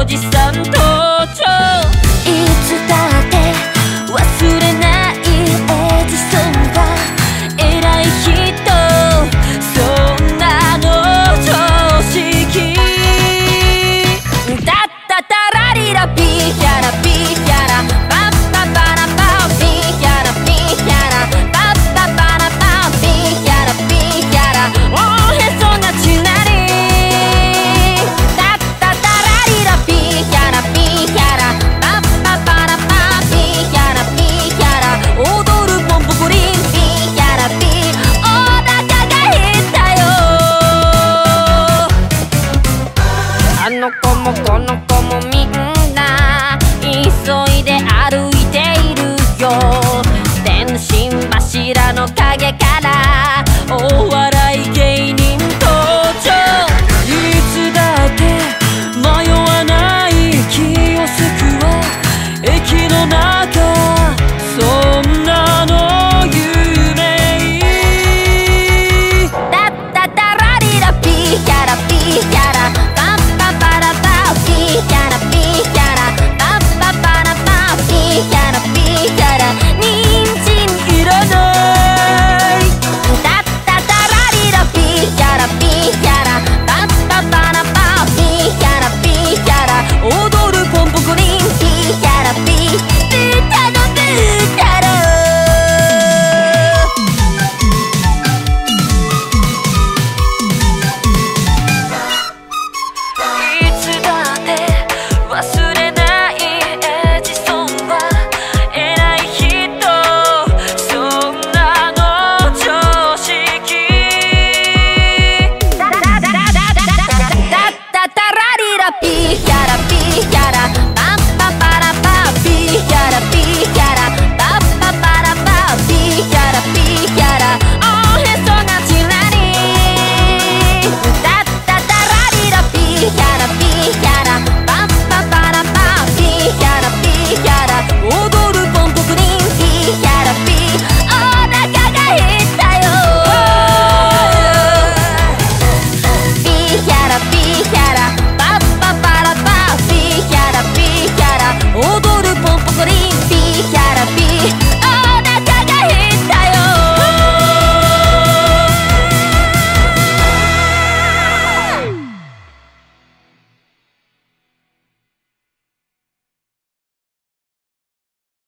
おじさん登場いつだって忘れないおじさんが偉い人そんなの常識だったたらりらぴーやらぴ